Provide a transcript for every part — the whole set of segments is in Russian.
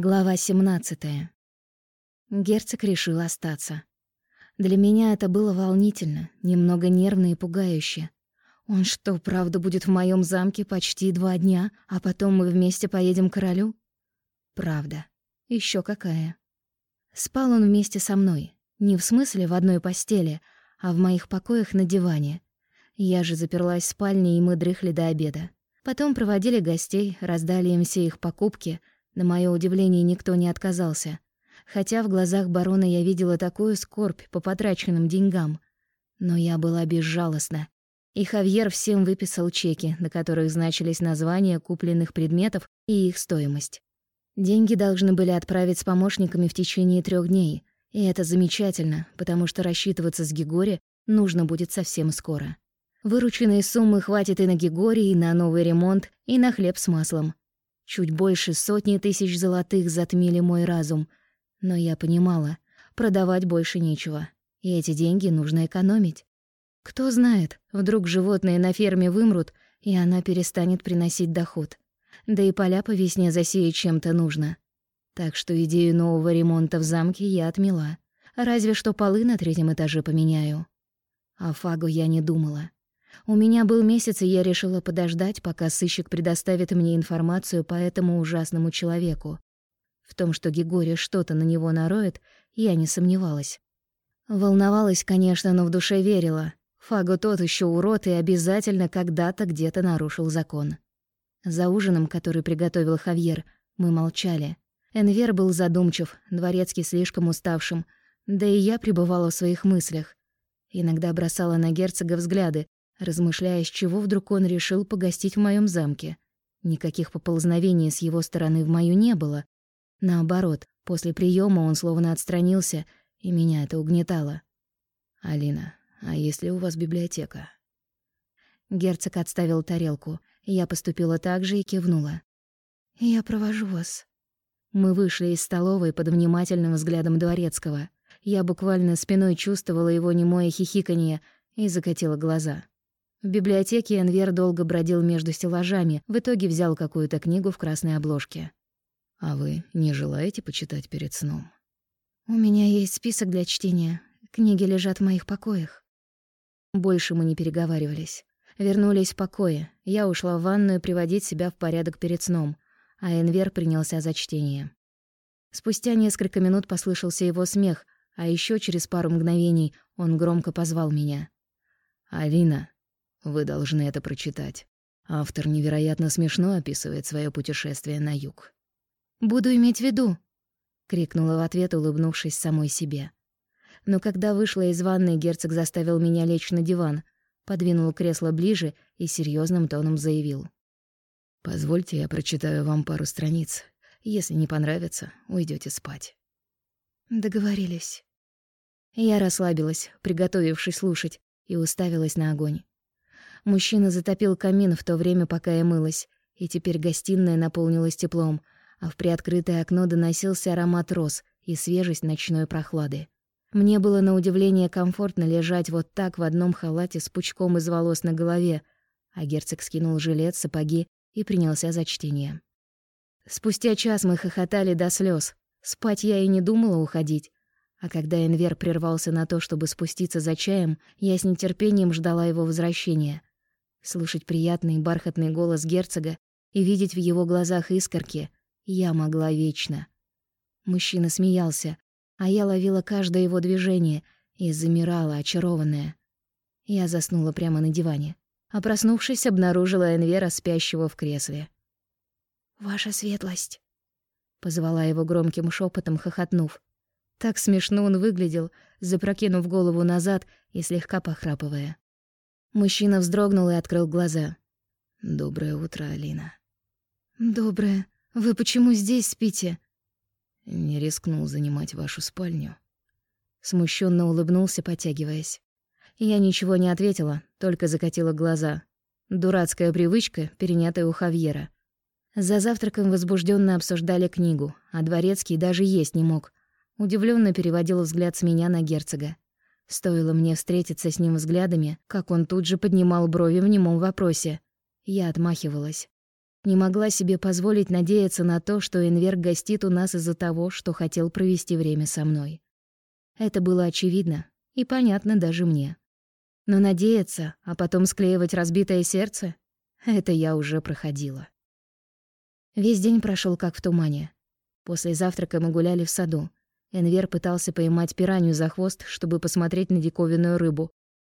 Глава 17. Герцог решил остаться. Для меня это было волнительно, немного нервно и пугающе. Он что, правда будет в моем замке почти два дня, а потом мы вместе поедем к королю? Правда. Еще какая. Спал он вместе со мной. Не в смысле в одной постели, а в моих покоях на диване. Я же заперлась в спальне, и мы дрыхли до обеда. Потом проводили гостей, раздали им все их покупки — на мое удивление, никто не отказался. Хотя в глазах барона я видела такую скорбь по потраченным деньгам. Но я была безжалостна. И Хавьер всем выписал чеки, на которых значились названия купленных предметов и их стоимость. Деньги должны были отправить с помощниками в течение трех дней. И это замечательно, потому что рассчитываться с Гигори нужно будет совсем скоро. Вырученной суммы хватит и на Гигори, и на новый ремонт, и на хлеб с маслом. Чуть больше сотни тысяч золотых затмили мой разум. Но я понимала, продавать больше нечего. И эти деньги нужно экономить. Кто знает, вдруг животные на ферме вымрут, и она перестанет приносить доход. Да и поля по весне засеять чем-то нужно. Так что идею нового ремонта в замке я отмела. Разве что полы на третьем этаже поменяю. О Фагу я не думала. У меня был месяц, и я решила подождать, пока сыщик предоставит мне информацию по этому ужасному человеку. В том, что Гегорий что-то на него нароет, я не сомневалась. Волновалась, конечно, но в душе верила. Фаго тот еще урод и обязательно когда-то где-то нарушил закон. За ужином, который приготовил Хавьер, мы молчали. Энвер был задумчив, дворецкий слишком уставшим, да и я пребывала в своих мыслях. Иногда бросала на герцога взгляды, размышляя, с чего вдруг он решил погостить в моем замке. Никаких поползновений с его стороны в мою не было. Наоборот, после приема он словно отстранился, и меня это угнетало. «Алина, а если у вас библиотека?» Герцог отставил тарелку. Я поступила так же и кивнула. «Я провожу вас». Мы вышли из столовой под внимательным взглядом дворецкого. Я буквально спиной чувствовала его немое хихиканье и закатила глаза. В библиотеке Энвер долго бродил между стеллажами, в итоге взял какую-то книгу в красной обложке. «А вы не желаете почитать перед сном?» «У меня есть список для чтения. Книги лежат в моих покоях». Больше мы не переговаривались. Вернулись в покое. Я ушла в ванную приводить себя в порядок перед сном, а Энвер принялся за чтение. Спустя несколько минут послышался его смех, а еще через пару мгновений он громко позвал меня. «Алина!» Вы должны это прочитать. Автор невероятно смешно описывает свое путешествие на юг. «Буду иметь в виду», — крикнула в ответ, улыбнувшись самой себе. Но когда вышла из ванной, герцог заставил меня лечь на диван, подвинул кресло ближе и серьезным тоном заявил. «Позвольте, я прочитаю вам пару страниц. Если не понравится, уйдете спать». Договорились. Я расслабилась, приготовившись слушать, и уставилась на огонь. Мужчина затопил камин в то время, пока я мылась, и теперь гостиная наполнилась теплом, а в приоткрытое окно доносился аромат роз и свежесть ночной прохлады. Мне было на удивление комфортно лежать вот так в одном халате с пучком из волос на голове, а герцог скинул жилет, сапоги и принялся за чтение. Спустя час мы хохотали до слез. Спать я и не думала уходить. А когда Энвер прервался на то, чтобы спуститься за чаем, я с нетерпением ждала его возвращения. Слушать приятный бархатный голос герцога и видеть в его глазах искорки я могла вечно. Мужчина смеялся, а я ловила каждое его движение и замирала, очарованная. Я заснула прямо на диване, а проснувшись, обнаружила Энвера, спящего в кресле. «Ваша светлость!» — позвала его громким шепотом, хохотнув. Так смешно он выглядел, запрокинув голову назад и слегка похрапывая. Мужчина вздрогнул и открыл глаза. «Доброе утро, Алина». «Доброе. Вы почему здесь спите?» «Не рискнул занимать вашу спальню». Смущенно улыбнулся, потягиваясь. Я ничего не ответила, только закатила глаза. Дурацкая привычка, перенятая у Хавьера. За завтраком возбужденно обсуждали книгу, а Дворецкий даже есть не мог. Удивленно переводил взгляд с меня на герцога. Стоило мне встретиться с ним взглядами, как он тут же поднимал брови в немом вопросе. Я отмахивалась. Не могла себе позволить надеяться на то, что Энвер гостит у нас из-за того, что хотел провести время со мной. Это было очевидно и понятно даже мне. Но надеяться, а потом склеивать разбитое сердце — это я уже проходила. Весь день прошел как в тумане. После завтрака мы гуляли в саду. Энвер пытался поймать пиранью за хвост, чтобы посмотреть на диковинную рыбу.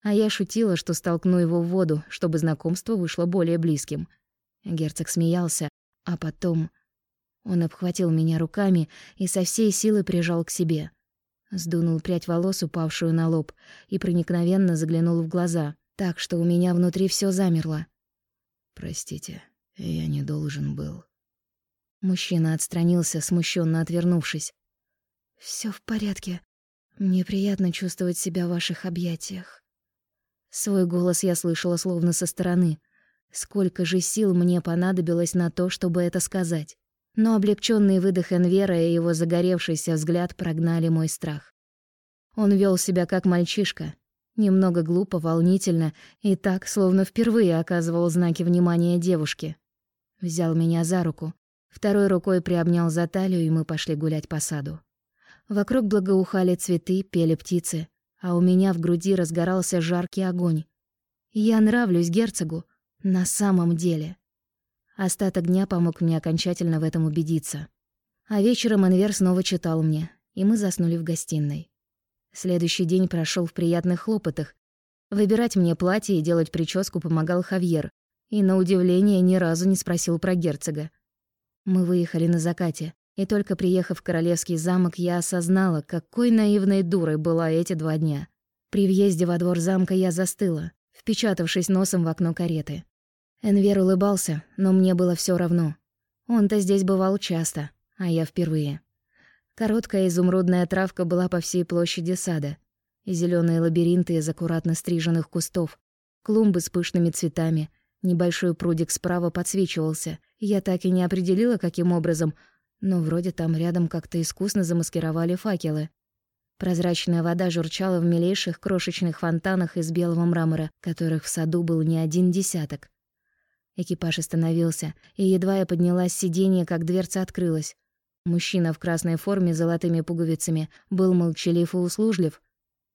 А я шутила, что столкну его в воду, чтобы знакомство вышло более близким. Герцог смеялся, а потом... Он обхватил меня руками и со всей силы прижал к себе. Сдунул прядь волос, упавшую на лоб, и проникновенно заглянул в глаза, так что у меня внутри все замерло. «Простите, я не должен был». Мужчина отстранился, смущенно отвернувшись. Все в порядке. Мне приятно чувствовать себя в ваших объятиях». Свой голос я слышала словно со стороны. Сколько же сил мне понадобилось на то, чтобы это сказать но облегченный выдох Энвера и его загоревшийся взгляд прогнали мой страх. Он вел себя как мальчишка, немного глупо, волнительно и так, словно впервые оказывал знаки внимания девушке. Взял меня за руку, второй рукой приобнял за талию, и мы пошли гулять по саду. Вокруг благоухали цветы, пели птицы, а у меня в груди разгорался жаркий огонь. Я нравлюсь герцогу на самом деле. Остаток дня помог мне окончательно в этом убедиться. А вечером Энвер снова читал мне, и мы заснули в гостиной. Следующий день прошел в приятных хлопотах. Выбирать мне платье и делать прическу помогал Хавьер, и, на удивление, ни разу не спросил про герцога. Мы выехали на закате, и только приехав в королевский замок, я осознала, какой наивной дурой была эти два дня. При въезде во двор замка я застыла, впечатавшись носом в окно кареты. Энвер улыбался, но мне было все равно. Он-то здесь бывал часто, а я впервые. Короткая изумрудная травка была по всей площади сада. Зеленые лабиринты из аккуратно стриженных кустов, клумбы с пышными цветами, небольшой прудик справа подсвечивался. Я так и не определила, каким образом, но вроде там рядом как-то искусно замаскировали факелы. Прозрачная вода журчала в милейших крошечных фонтанах из белого мрамора, которых в саду был не один десяток. Экипаж остановился, и едва я поднялась с сиденья, как дверца открылась. Мужчина в красной форме с золотыми пуговицами был молчалив и услужлив.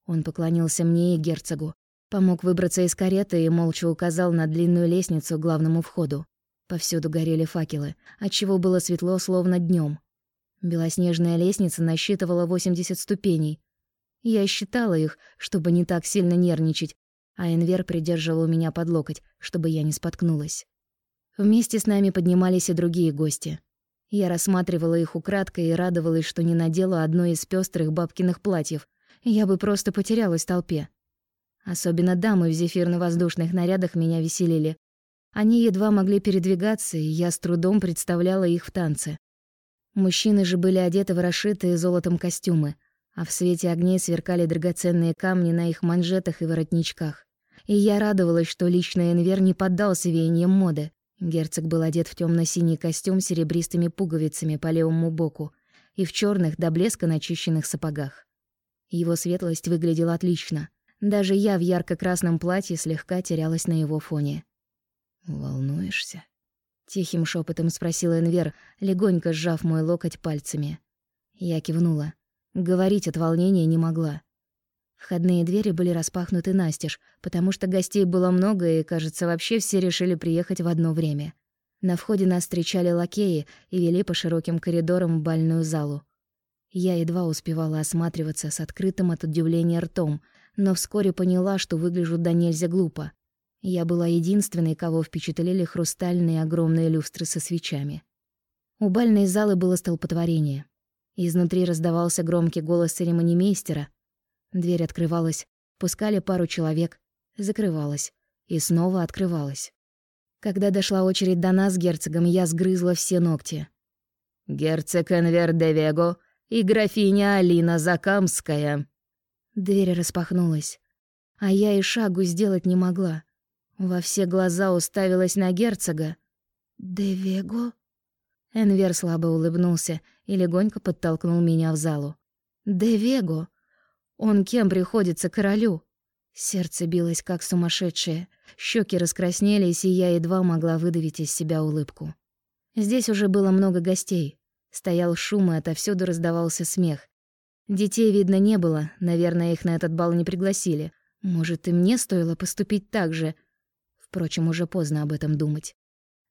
Он поклонился мне и герцогу, помог выбраться из кареты и молча указал на длинную лестницу к главному входу. Повсюду горели факелы, отчего было светло, словно днем. Белоснежная лестница насчитывала 80 ступеней. Я считала их, чтобы не так сильно нервничать, а Энвер придерживал меня под локоть, чтобы я не споткнулась. Вместе с нами поднимались и другие гости. Я рассматривала их украдкой и радовалась, что не надела одно из пестрых бабкиных платьев. Я бы просто потерялась в толпе. Особенно дамы в зефирно-воздушных нарядах меня веселили. Они едва могли передвигаться, и я с трудом представляла их в танце. Мужчины же были одеты в расшитые золотом костюмы, а в свете огней сверкали драгоценные камни на их манжетах и воротничках. И я радовалась, что лично Энвер не поддался веяниям моды. Герцог был одет в темно синий костюм с серебристыми пуговицами по левому боку и в черных до блеска начищенных сапогах. Его светлость выглядела отлично. Даже я в ярко-красном платье слегка терялась на его фоне. «Волнуешься?» — тихим шепотом спросил Энвер, легонько сжав мой локоть пальцами. Я кивнула. Говорить от волнения не могла. Входные двери были распахнуты настежь, потому что гостей было много, и, кажется, вообще все решили приехать в одно время. На входе нас встречали лакеи и вели по широким коридорам в бальную залу. Я едва успевала осматриваться с открытым от удивления ртом, но вскоре поняла, что выгляжу до нельзя глупо. Я была единственной, кого впечатлили хрустальные огромные люстры со свечами. У бальной залы было столпотворение. Изнутри раздавался громкий голос церемонимейстера, Дверь открывалась, пускали пару человек, закрывалась и снова открывалась. Когда дошла очередь до нас с герцогом, я сгрызла все ногти. «Герцог Энвер де Вего и графиня Алина Закамская». Дверь распахнулась, а я и шагу сделать не могла. Во все глаза уставилась на герцога. «Де Вего?» Энвер слабо улыбнулся и легонько подтолкнул меня в залу. «Де Вего?» Он кем приходится королю? Сердце билось как сумасшедшее, щеки раскраснелись, и я едва могла выдавить из себя улыбку. Здесь уже было много гостей. Стоял шум, и отовсюду раздавался смех. Детей, видно, не было, наверное, их на этот бал не пригласили. Может, и мне стоило поступить так же. Впрочем, уже поздно об этом думать.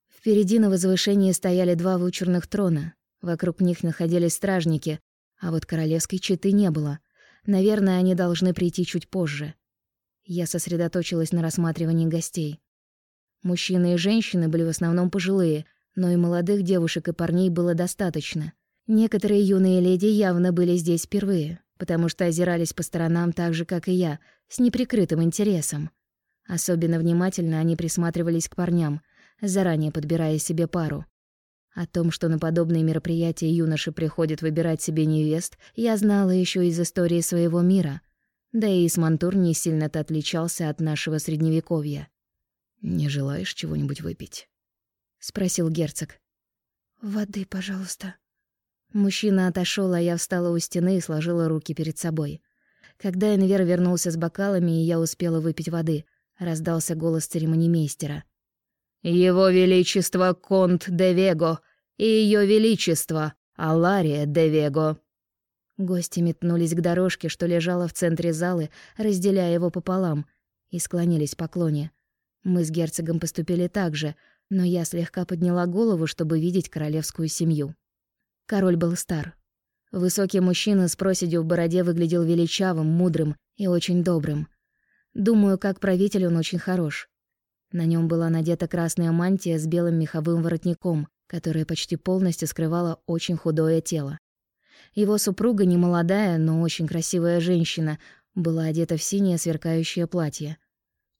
Впереди на возвышении стояли два вычурных трона. Вокруг них находились стражники, а вот королевской четы не было. Наверное, они должны прийти чуть позже. Я сосредоточилась на рассматривании гостей. Мужчины и женщины были в основном пожилые, но и молодых девушек и парней было достаточно. Некоторые юные леди явно были здесь впервые, потому что озирались по сторонам так же, как и я, с неприкрытым интересом. Особенно внимательно они присматривались к парням, заранее подбирая себе пару. О том, что на подобные мероприятия юноши приходят выбирать себе невест, я знала еще из истории своего мира — да и Исмантур не сильно-то отличался от нашего средневековья. «Не желаешь чего-нибудь выпить?» — спросил герцог. «Воды, пожалуйста». Мужчина отошел, а я встала у стены и сложила руки перед собой. Когда Энвер вернулся с бокалами, и я успела выпить воды, раздался голос церемонимейстера. «Его Величество Конт де Вего и Ее Величество Алария де Вего». Гости метнулись к дорожке, что лежала в центре залы, разделяя его пополам, и склонились в поклоне. Мы с герцогом поступили так же, но я слегка подняла голову, чтобы видеть королевскую семью. Король был стар. Высокий мужчина с проседью в бороде выглядел величавым, мудрым и очень добрым. Думаю, как правитель он очень хорош. На нем была надета красная мантия с белым меховым воротником, которая почти полностью скрывала очень худое тело. Его супруга, не молодая, но очень красивая женщина, была одета в синее сверкающее платье.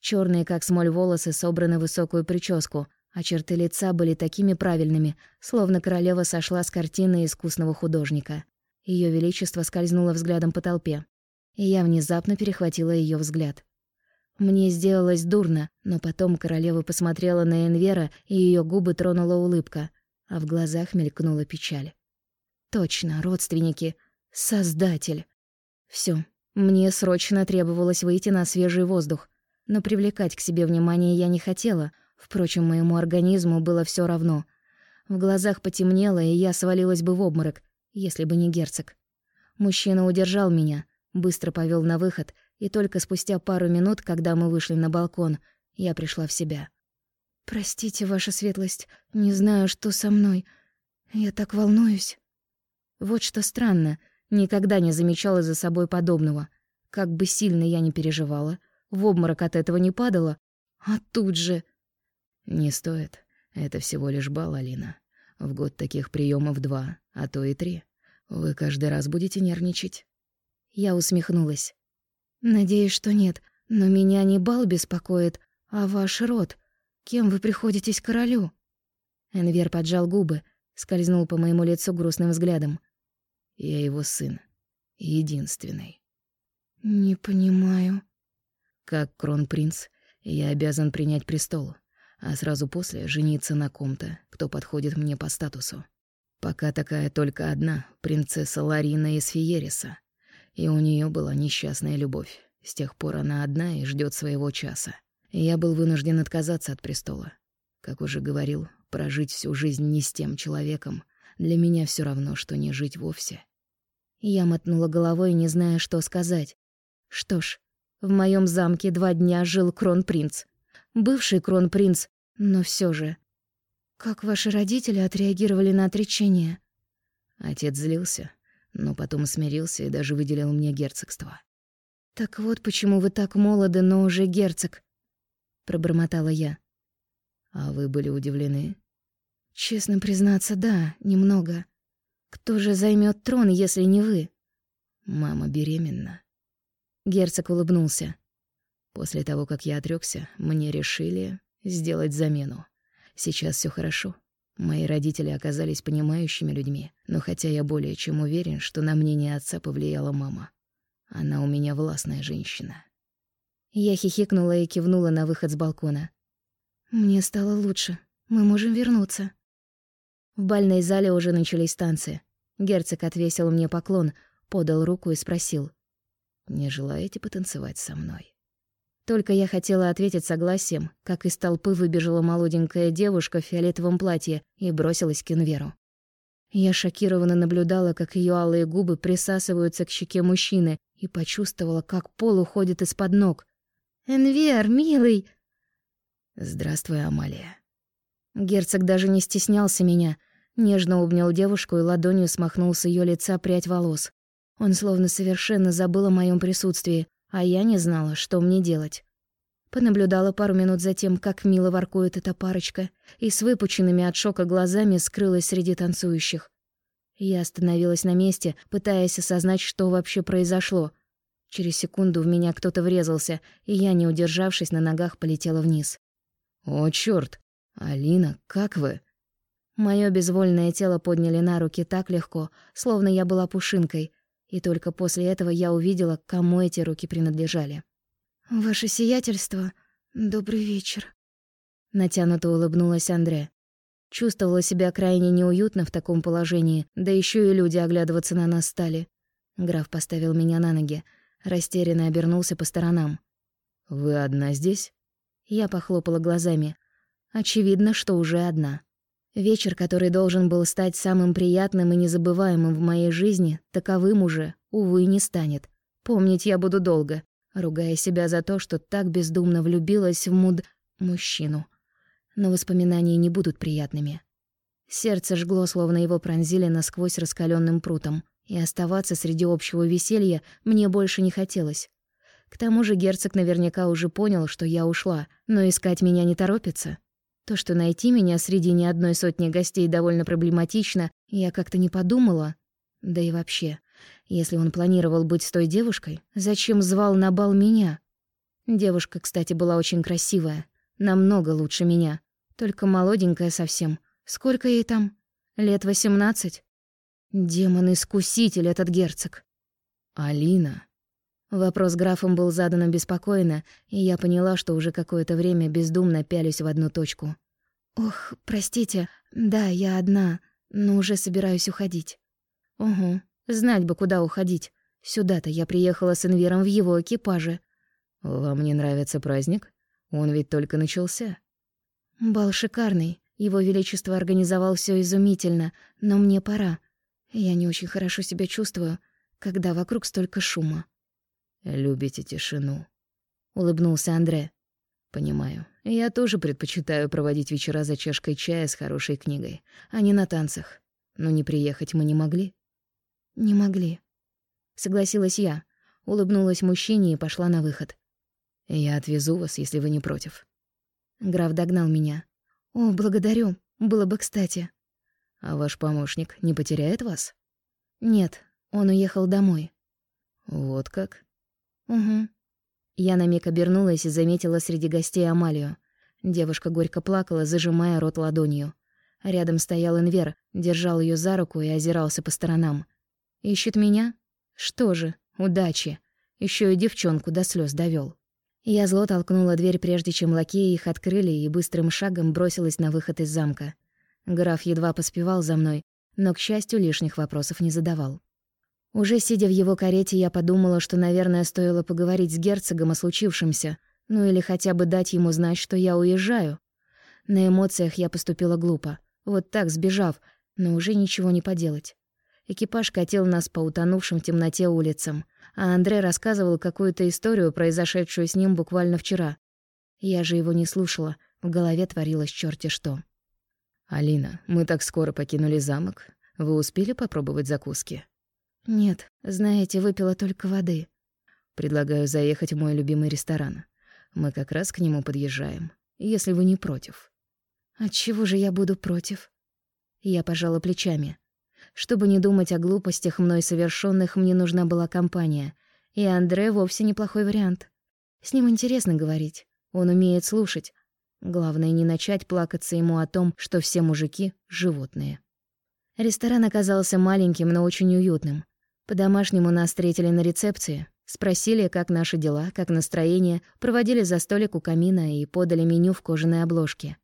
Черные, как смоль, волосы собраны в высокую прическу, а черты лица были такими правильными, словно королева сошла с картины искусного художника. Ее величество скользнуло взглядом по толпе, и я внезапно перехватила ее взгляд. Мне сделалось дурно, но потом королева посмотрела на Энвера, и ее губы тронула улыбка, а в глазах мелькнула печаль. Точно, родственники. Создатель. Все. Мне срочно требовалось выйти на свежий воздух. Но привлекать к себе внимание я не хотела. Впрочем, моему организму было все равно. В глазах потемнело, и я свалилась бы в обморок, если бы не герцог. Мужчина удержал меня, быстро повел на выход, и только спустя пару минут, когда мы вышли на балкон, я пришла в себя. «Простите, ваша светлость, не знаю, что со мной. Я так волнуюсь». Вот что странно, никогда не замечала за собой подобного. Как бы сильно я ни переживала, в обморок от этого не падала, а тут же... Не стоит. Это всего лишь бал, Алина. В год таких приемов два, а то и три. Вы каждый раз будете нервничать. Я усмехнулась. Надеюсь, что нет, но меня не бал беспокоит, а ваш род. Кем вы приходитесь королю? Энвер поджал губы, скользнул по моему лицу грустным взглядом. Я его сын. Единственный. Не понимаю. Как кронпринц, я обязан принять престол, а сразу после жениться на ком-то, кто подходит мне по статусу. Пока такая только одна, принцесса Ларина из Фиериса. И у нее была несчастная любовь. С тех пор она одна и ждет своего часа. Я был вынужден отказаться от престола. Как уже говорил, прожить всю жизнь не с тем человеком для меня все равно, что не жить вовсе. Я мотнула головой, не зная, что сказать. Что ж, в моем замке два дня жил кронпринц. Бывший кронпринц, но все же. Как ваши родители отреагировали на отречение? Отец злился, но потом смирился и даже выделил мне герцогство. Так вот почему вы так молоды, но уже герцог, пробормотала я. А вы были удивлены? Честно признаться, да, немного. Кто же займет трон, если не вы? Мама беременна. Герцог улыбнулся. После того, как я отрёкся, мне решили сделать замену. Сейчас всё хорошо. Мои родители оказались понимающими людьми, но хотя я более чем уверен, что на мнение отца повлияла мама. Она у меня властная женщина. Я хихикнула и кивнула на выход с балкона. Мне стало лучше. Мы можем вернуться. В бальной зале уже начались танцы. Герцог отвесил мне поклон, подал руку и спросил. «Не желаете потанцевать со мной?» Только я хотела ответить согласием, как из толпы выбежала молоденькая девушка в фиолетовом платье и бросилась к Инверу. Я шокированно наблюдала, как ее алые губы присасываются к щеке мужчины, и почувствовала, как пол уходит из-под ног. «Энвер, милый!» «Здравствуй, Амалия». Герцог даже не стеснялся меня, нежно обнял девушку и ладонью смахнул с ее лица прядь волос. Он словно совершенно забыл о моем присутствии, а я не знала, что мне делать. Понаблюдала пару минут за тем, как мило воркует эта парочка, и с выпученными от шока глазами скрылась среди танцующих. Я остановилась на месте, пытаясь осознать, что вообще произошло. Через секунду в меня кто-то врезался, и я, не удержавшись на ногах, полетела вниз. «О, чёрт! Алина, как вы?» Моё безвольное тело подняли на руки так легко, словно я была пушинкой, и только после этого я увидела, кому эти руки принадлежали. «Ваше сиятельство, добрый вечер», — натянуто улыбнулась Андре. Чувствовала себя крайне неуютно в таком положении, да еще и люди оглядываться на нас стали. Граф поставил меня на ноги, растерянно обернулся по сторонам. «Вы одна здесь?» Я похлопала глазами. Очевидно, что уже одна. Вечер, который должен был стать самым приятным и незабываемым в моей жизни, таковым уже, увы, не станет. Помнить я буду долго, ругая себя за то, что так бездумно влюбилась в муд... мужчину. Но воспоминания не будут приятными. Сердце жгло, словно его пронзили насквозь раскаленным прутом, и оставаться среди общего веселья мне больше не хотелось. К тому же герцог наверняка уже понял, что я ушла, но искать меня не торопится. То, что найти меня среди не одной сотни гостей довольно проблематично, я как-то не подумала. Да и вообще, если он планировал быть с той девушкой, зачем звал на бал меня? Девушка, кстати, была очень красивая, намного лучше меня, только молоденькая совсем. Сколько ей там? Лет восемнадцать? Демон-искуситель этот герцог. Алина. Вопрос графом был задан обеспокоенно, и я поняла, что уже какое-то время бездумно пялюсь в одну точку. «Ох, простите, да, я одна, но уже собираюсь уходить». «Угу, знать бы, куда уходить. Сюда-то я приехала с Инвером в его экипаже». «Вам не нравится праздник? Он ведь только начался». «Бал шикарный. Его Величество организовал все изумительно, но мне пора. Я не очень хорошо себя чувствую, когда вокруг столько шума». «Любите тишину», — улыбнулся Андре. «Понимаю. Я тоже предпочитаю проводить вечера за чашкой чая с хорошей книгой, а не на танцах. Но не приехать мы не могли». «Не могли», — согласилась я, улыбнулась мужчине и пошла на выход. «Я отвезу вас, если вы не против». Граф догнал меня. «О, благодарю. Было бы кстати». «А ваш помощник не потеряет вас?» «Нет, он уехал домой». «Вот как?» «Угу». Я на миг обернулась и заметила среди гостей Амалию. Девушка горько плакала, зажимая рот ладонью. Рядом стоял Инвер, держал ее за руку и озирался по сторонам. «Ищет меня? Что же, удачи. Еще и девчонку до слез довел. Я зло толкнула дверь, прежде чем лакеи их открыли, и быстрым шагом бросилась на выход из замка. Граф едва поспевал за мной, но, к счастью, лишних вопросов не задавал. Уже сидя в его карете, я подумала, что, наверное, стоило поговорить с герцогом о случившемся, ну или хотя бы дать ему знать, что я уезжаю. На эмоциях я поступила глупо, вот так сбежав, но уже ничего не поделать. Экипаж катил нас по утонувшим в темноте улицам, а Андрей рассказывал какую-то историю, произошедшую с ним буквально вчера. Я же его не слушала, в голове творилось чёрти что. «Алина, мы так скоро покинули замок. Вы успели попробовать закуски?» «Нет, знаете, выпила только воды». «Предлагаю заехать в мой любимый ресторан. Мы как раз к нему подъезжаем, если вы не против». «Отчего же я буду против?» Я пожала плечами. Чтобы не думать о глупостях мной совершенных, мне нужна была компания. И Андре вовсе неплохой вариант. С ним интересно говорить. Он умеет слушать. Главное, не начать плакаться ему о том, что все мужики — животные. Ресторан оказался маленьким, но очень уютным. По-домашнему нас встретили на рецепции, спросили, как наши дела, как настроение, проводили за столик у камина и подали меню в кожаной обложке.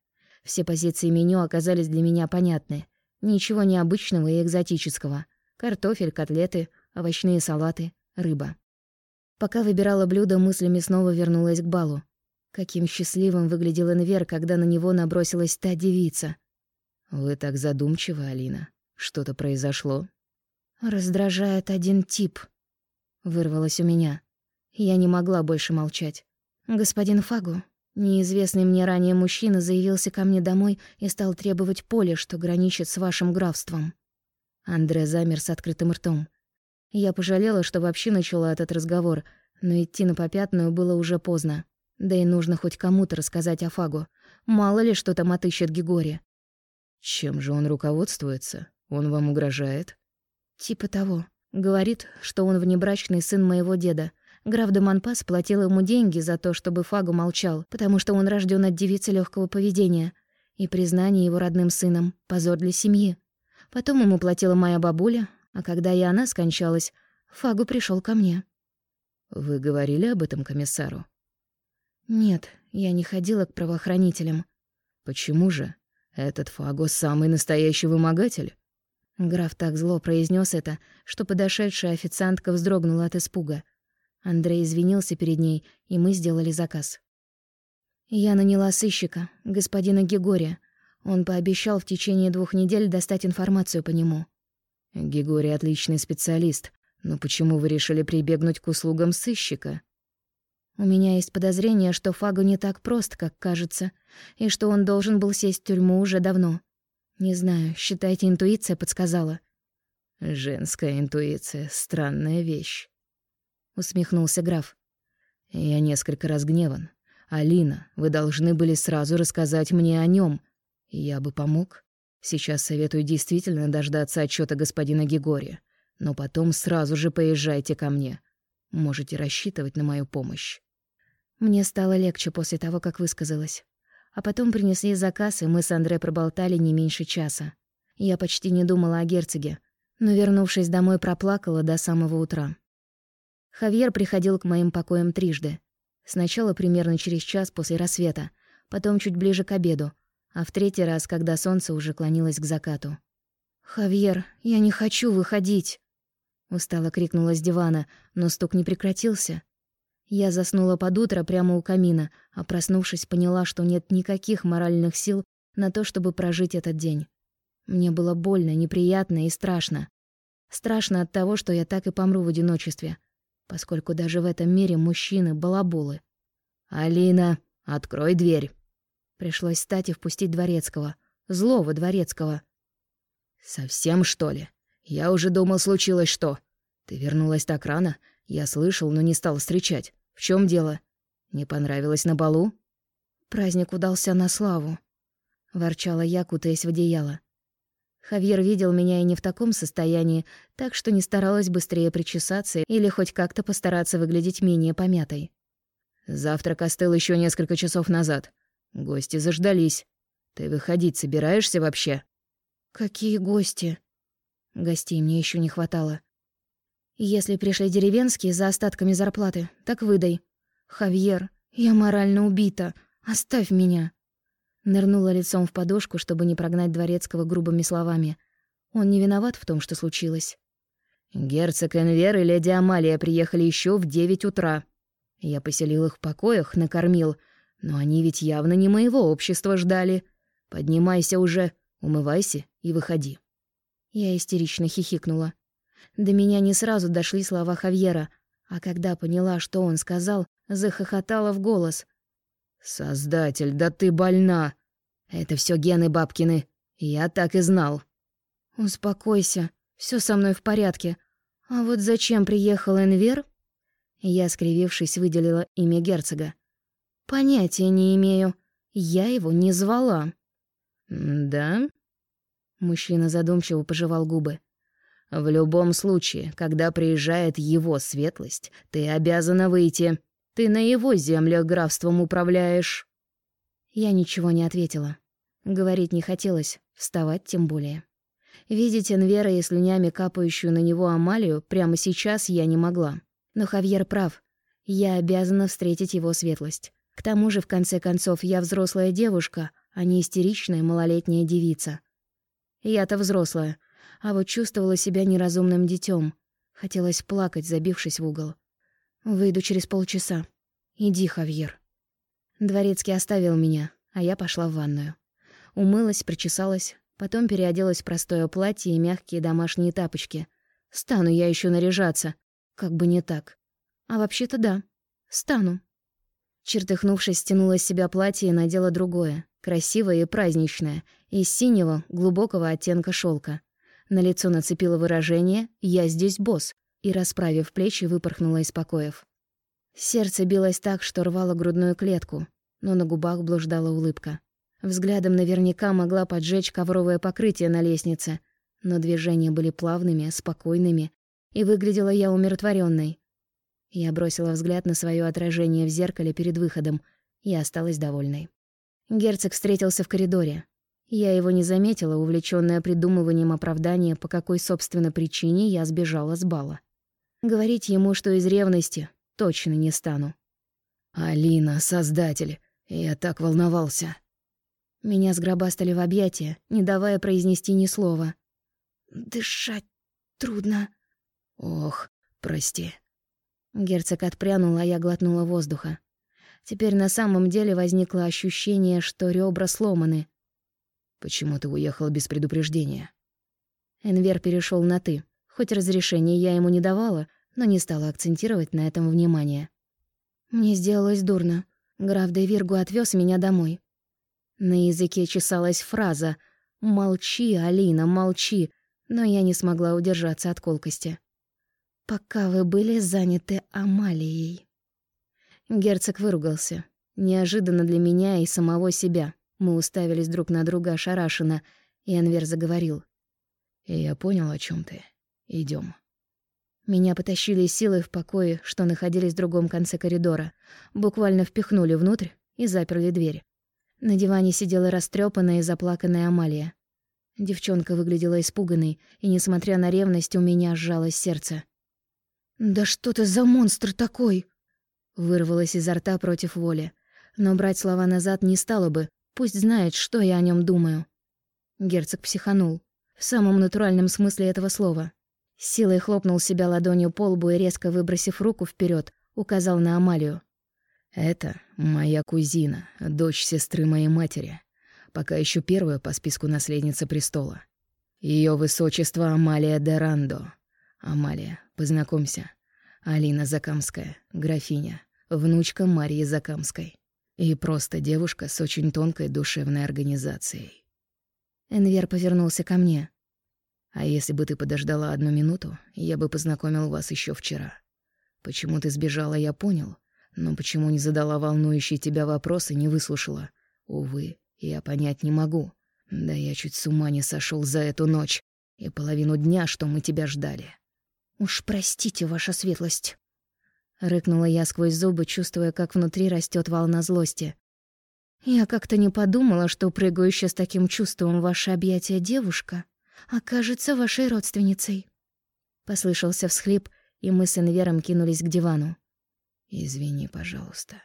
Все позиции меню оказались для меня понятны. Ничего необычного и экзотического. Картофель, котлеты, овощные салаты, рыба. Пока выбирала блюдо, мыслями снова вернулась к балу. Каким счастливым выглядел Энвер, когда на него набросилась та девица. «Вы так задумчивы, Алина. Что-то произошло?» «Раздражает один тип», — вырвалось у меня. Я не могла больше молчать. Господин Фагу, неизвестный мне ранее мужчина, заявился ко мне домой и стал требовать поле, что граничит с вашим графством. Андре замер с открытым ртом. Я пожалела, что вообще начала этот разговор, но идти на попятную было уже поздно. Да и нужно хоть кому-то рассказать о Фагу. Мало ли, что там отыщет Гигори. Чем же он руководствуется? Он вам угрожает? Типа того. Говорит, что он внебрачный сын моего деда. Граф де Монпас платил ему деньги за то, чтобы Фагу молчал, потому что он рожден от девицы легкого поведения. И признание его родным сыном — позор для семьи. Потом ему платила моя бабуля, а когда и она скончалась, Фагу пришел ко мне. «Вы говорили об этом комиссару?» «Нет, я не ходила к правоохранителям». «Почему же? Этот Фаго самый настоящий вымогатель». Граф так зло произнес это, что подошедшая официантка вздрогнула от испуга. Андрей извинился перед ней, и мы сделали заказ. Я наняла сыщика, господина Гегория. Он пообещал в течение двух недель достать информацию по нему. Гегорий отличный специалист, но почему вы решили прибегнуть к услугам сыщика? У меня есть подозрение, что Фагу не так прост, как кажется, и что он должен был сесть в тюрьму уже давно. Не знаю, считайте, интуиция подсказала. Женская интуиция — странная вещь. Усмехнулся граф. Я несколько разгневан. Алина, вы должны были сразу рассказать мне о нем. Я бы помог. Сейчас советую действительно дождаться отчета господина Гегория, но потом сразу же поезжайте ко мне. Можете рассчитывать на мою помощь. Мне стало легче после того, как высказалась. А потом принесли заказ, и мы с Андре проболтали не меньше часа. Я почти не думала о герцоге, но, вернувшись домой, проплакала до самого утра. Хавьер приходил к моим покоям трижды. Сначала примерно через час после рассвета, потом чуть ближе к обеду, а в третий раз, когда солнце уже клонилось к закату. «Хавьер, я не хочу выходить!» Устало крикнула с дивана, но стук не прекратился. Я заснула под утро прямо у камина, а проснувшись, поняла, что нет никаких моральных сил на то, чтобы прожить этот день. Мне было больно, неприятно и страшно. Страшно от того, что я так и помру в одиночестве, поскольку даже в этом мире мужчины — балаболы. «Алина, открой дверь!» Пришлось встать и впустить дворецкого. Злого дворецкого. «Совсем, что ли? Я уже думал, случилось что. Ты вернулась так рано? Я слышал, но не стал встречать. В чем дело? Не понравилось на балу?» «Праздник удался на славу», — ворчала я, кутаясь в одеяло. Хавьер видел меня и не в таком состоянии, так что не старалась быстрее причесаться или хоть как-то постараться выглядеть менее помятой. «Завтрак остыл еще несколько часов назад. Гости заждались. Ты выходить собираешься вообще? Какие гости? Гостей мне еще не хватало. Если пришли деревенские за остатками зарплаты, так выдай. Хавьер, я морально убита. Оставь меня. Нырнула лицом в подушку, чтобы не прогнать дворецкого грубыми словами. Он не виноват в том, что случилось. Герцог Энвер и леди Амалия приехали еще в девять утра. Я поселил их в покоях, накормил, но они ведь явно не моего общества ждали. Поднимайся уже, умывайся и выходи. Я истерично хихикнула. До меня не сразу дошли слова Хавьера, а когда поняла, что он сказал, захохотала в голос. «Создатель, да ты больна! Это все гены бабкины, я так и знал». «Успокойся, все со мной в порядке. А вот зачем приехал Энвер?» Я, скривившись, выделила имя герцога. Понятия не имею. Я его не звала. Да? Мужчина задумчиво пожевал губы. В любом случае, когда приезжает его светлость, ты обязана выйти. Ты на его землях графством управляешь. Я ничего не ответила. Говорить не хотелось, вставать тем более. Видеть Энвера и слюнями капающую на него Амалию прямо сейчас я не могла. Но Хавьер прав. Я обязана встретить его светлость. К тому же, в конце концов, я взрослая девушка, а не истеричная малолетняя девица. Я-то взрослая, а вот чувствовала себя неразумным детем. Хотелось плакать, забившись в угол. Выйду через полчаса. Иди, Хавьер. Дворецкий оставил меня, а я пошла в ванную. Умылась, причесалась, потом переоделась в простое платье и мягкие домашние тапочки. Стану я еще наряжаться. Как бы не так. А вообще-то да. Стану. Чертыхнувшись, стянула с себя платье и надела другое, красивое и праздничное, из синего, глубокого оттенка шелка. На лицо нацепила выражение «Я здесь босс», и, расправив плечи, выпорхнула из покоев. Сердце билось так, что рвало грудную клетку, но на губах блуждала улыбка. Взглядом наверняка могла поджечь ковровое покрытие на лестнице, но движения были плавными, спокойными, и выглядела я умиротворенной. Я бросила взгляд на свое отражение в зеркале перед выходом и осталась довольной. Герцог встретился в коридоре. Я его не заметила, увлечённая придумыванием оправдания, по какой, собственно, причине я сбежала с бала. Говорить ему, что из ревности, точно не стану. «Алина, создатель, я так волновался». Меня сгробастали в объятия, не давая произнести ни слова. «Дышать трудно». «Ох, прости». Герцог отпрянул, а я глотнула воздуха. Теперь на самом деле возникло ощущение, что ребра сломаны. «Почему ты уехал без предупреждения?» Энвер перешел на «ты». Хоть разрешения я ему не давала, но не стала акцентировать на этом внимание. Мне сделалось дурно. Граф де Виргу отвез меня домой. На языке чесалась фраза «Молчи, Алина, молчи», но я не смогла удержаться от колкости. «Пока вы были заняты Амалией». Герцог выругался. Неожиданно для меня и самого себя. Мы уставились друг на друга ошарашенно, и Анвер заговорил. «Я понял, о чем ты. Идем. Меня потащили силой в покое, что находились в другом конце коридора. Буквально впихнули внутрь и заперли дверь. На диване сидела растрепанная и заплаканная Амалия. Девчонка выглядела испуганной, и, несмотря на ревность, у меня сжалось сердце. «Да что ты за монстр такой?» Вырвалось изо рта против воли. Но брать слова назад не стало бы, пусть знает, что я о нем думаю. Герцог психанул. В самом натуральном смысле этого слова. Силой хлопнул себя ладонью по лбу и, резко выбросив руку вперед, указал на Амалию. «Это моя кузина, дочь сестры моей матери, пока еще первая по списку наследница престола. Ее высочество Амалия де Рандо. Амалия, познакомься. Алина Закамская, графиня, внучка Марии Закамской. И просто девушка с очень тонкой душевной организацией». Энвер повернулся ко мне. А если бы ты подождала одну минуту, я бы познакомил вас еще вчера. Почему ты сбежала, я понял, но почему не задала волнующие тебя вопросы, не выслушала? Увы, я понять не могу. Да я чуть с ума не сошел за эту ночь и половину дня, что мы тебя ждали. Уж простите, ваша светлость. Рыкнула я сквозь зубы, чувствуя, как внутри растет волна злости. Я как-то не подумала, что прыгающая с таким чувством ваше объятия девушка окажется вашей родственницей». Послышался всхлип, и мы с Энвером кинулись к дивану. «Извини, пожалуйста».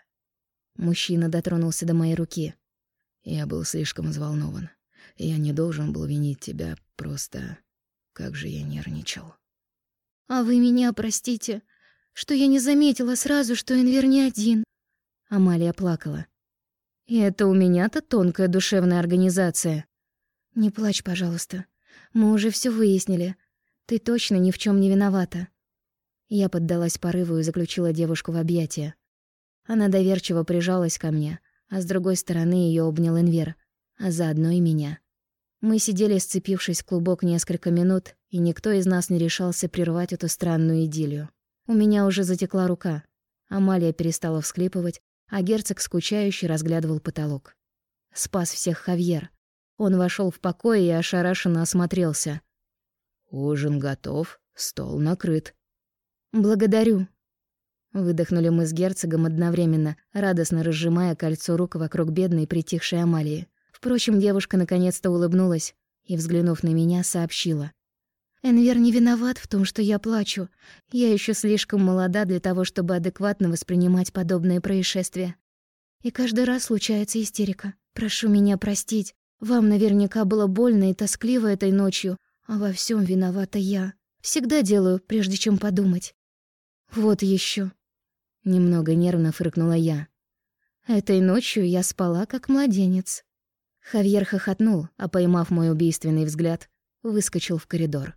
Мужчина дотронулся до моей руки. Я был слишком взволнован. Я не должен был винить тебя, просто... Как же я нервничал. «А вы меня простите, что я не заметила сразу, что Энвер не один». Амалия плакала. «И это у меня-то тонкая душевная организация». «Не плачь, пожалуйста. Мы уже все выяснили. Ты точно ни в чем не виновата». Я поддалась порыву и заключила девушку в объятия. Она доверчиво прижалась ко мне, а с другой стороны ее обнял Энвер, а заодно и меня. Мы сидели, сцепившись в клубок несколько минут, и никто из нас не решался прервать эту странную идиллию. У меня уже затекла рука. Амалия перестала всхлипывать, а герцог скучающе разглядывал потолок. Спас всех Хавьер. Он вошел в покой и ошарашенно осмотрелся. «Ужин готов, стол накрыт». «Благодарю». Выдохнули мы с герцогом одновременно, радостно разжимая кольцо рук вокруг бедной притихшей Амалии. Впрочем, девушка наконец-то улыбнулась и, взглянув на меня, сообщила. «Энвер не виноват в том, что я плачу. Я еще слишком молода для того, чтобы адекватно воспринимать подобные происшествия. И каждый раз случается истерика. Прошу меня простить. Вам наверняка было больно и тоскливо этой ночью, а во всем виновата я. Всегда делаю, прежде чем подумать. Вот еще. Немного нервно фыркнула я. Этой ночью я спала как младенец. Хавьер хохотнул, а поймав мой убийственный взгляд, выскочил в коридор.